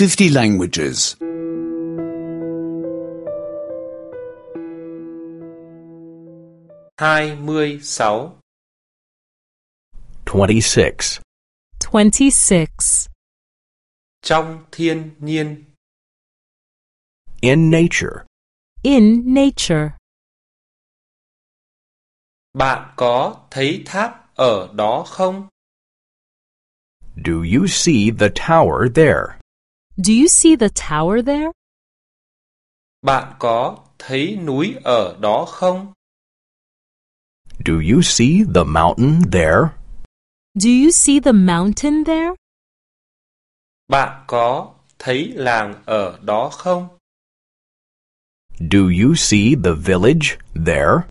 50 languages. 26 26. 26. Trong thiên nhiên In nature. In nature. Bạn có thấy tháp ở đó không? Do you see the tower there? Do you see the tower there? Bạn có thấy núi ở đó không? Do you see the mountain there? Do you see the mountain there? Bạn có thấy làng ở đó không? Do you see the village there?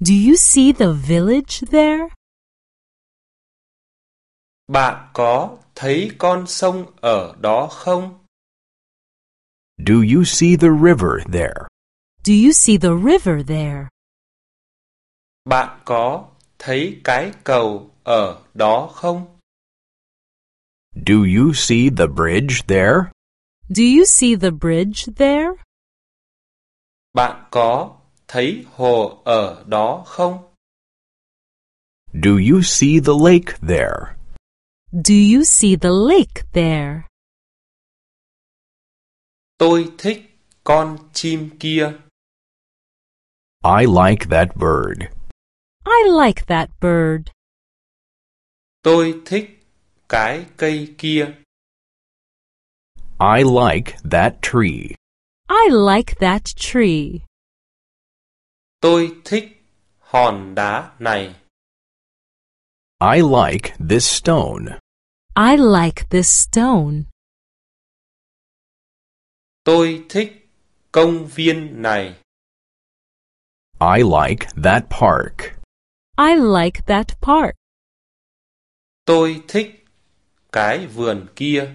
Do you see the village there? Bạn có thấy con sông ở đó không? Do you see the river there? Do you see the river there? Bạn có thấy cái cầu ở đó không? Do you see the bridge there? Do you see the bridge there? Bạn có thấy hồ ở đó không? Do you see the lake there? Do you see the lake there? Tôi thích con chim kia. I like that bird. I like that bird. Tôi thích cái cây kia. I like that tree. I like that tree. Tôi thích hòn đá này. I like this stone. I like this stone. Tôi thích công viên này. I like that park. I like that park. Tôi thích cái vườn kia.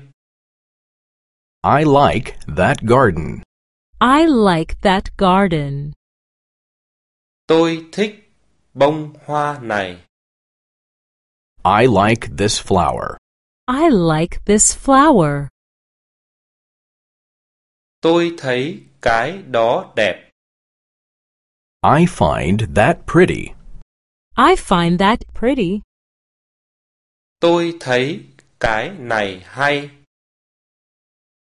I like that garden. I like that garden. Tôi thích bông hoa này. I like this flower. I like this flower. Tôi thấy cái đó đẹp. I find that pretty. I find that pretty. Tôi thấy cái này hay.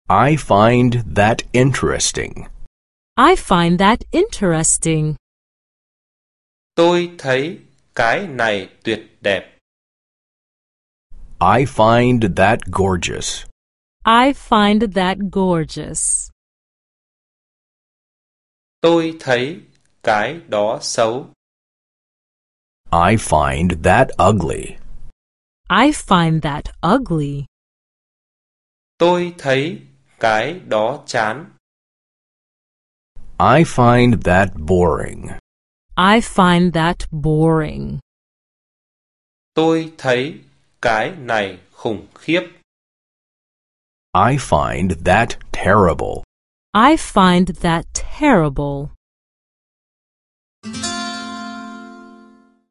I find that interesting. I find that interesting. Tôi thấy cái này tuyệt đẹp. I find that gorgeous. I find that gorgeous. Tôi thấy cái đó xấu. I find that ugly. I find that ugly. Tôi thấy cái đó chán. I find that boring. I find that boring. Tôi thấy cái này khủng khiếp. I find that terrible. I find that terrible.